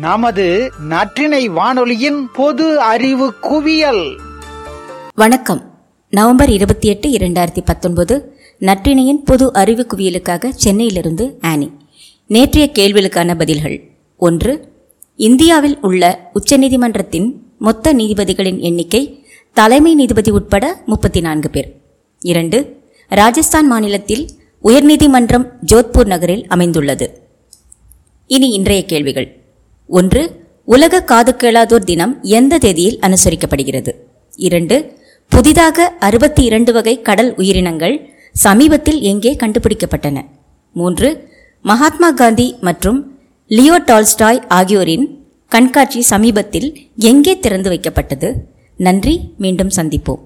நமது நற்றினை வானொலியின் பொது அறிவு குவியல். வணக்கம். நவம்பர் இருபத்தி எட்டு இரண்டாயிரத்தி பத்தொன்பது நற்றினையின் பொது அறிவு குவியலுக்காக சென்னையிலிருந்து ஆனி. நேற்றைய கேள்விகளுக்கான பதில்கள். ஒன்று இந்தியாவில் உள்ள உச்சநீதிமன்றத்தின் மொத்த நீதிபதிகளின் எண்ணிக்கை தலைமை நீதிபதி உட்பட முப்பத்தி நான்கு பேர். இரண்டு ராஜஸ்தான் மாநிலத்தில் உயர்நீதிமன்றம் ஜோத்பூர் நகரில் அமைந்துள்ளது. இனி இன்றைய கேள்விகள். ஒன்று உலக காது கேளாதோர் தினம் எந்த தேதியில் அனுசரிக்கப்படுகிறது? இரண்டு புதிதாக அறுபத்தி இரண்டு வகை கடல் உயிரினங்கள் சமீபத்தில் எங்கே கண்டுபிடிக்கப்பட்டன? மூன்று மகாத்மா காந்தி மற்றும் லியோ டால்ஸ்டாய் ஆகியோரின் கண்காட்சி சமீபத்தில் எங்கே திறந்து வைக்கப்பட்டது? நன்றி மீண்டும் சந்திப்போம்.